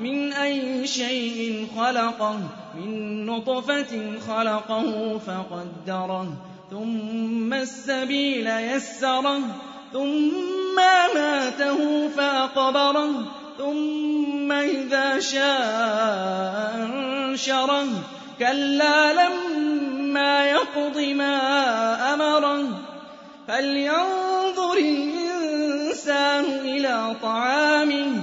من أي شيء خلقه من نطفة خلقه فقدره ثم السبيل يسره ثم ماته فأقبره ثم إذا شاء أنشره. كلا لما يقض ما أمره. فلينظر الإنسان إلى طعامه.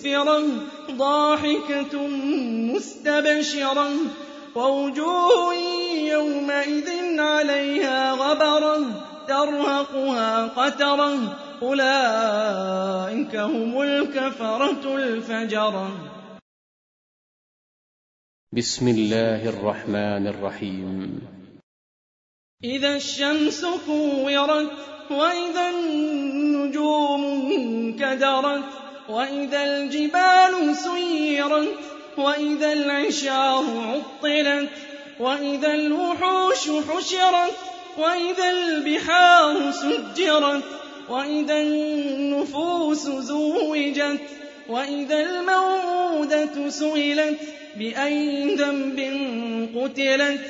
مسفرة ضاحكة مستبشرة ووجوه يومئذ عليها غبرة ترهقها قترة أولئك هم الكفرة الفجرة. بسم الله الرحمن الرحيم. إذا الشمس كورت وإذا النجوم كدرت وَإِذَا الْجِبَالُ سُيِّرَتْ وَإِذَا الْعِشَارُ عُطِّلَتْ وَإِذَا الْوُحُوشُ حُشِرَتْ وَإِذَا الْبِحَارُ سُجِّرَتْ وَإِذَا النُّفُوسُ زُوِّجَتْ وَإِذَا الْمَوْءُودَةُ سُئِلَتْ بِأَيِّ ذَنبٍ قُتِلَتْ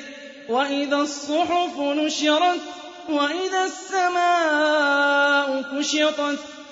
وَإِذَا الصُّحُفُ نُشِرَتْ وَإِذَا السَّمَاءُ كُشِطَتْ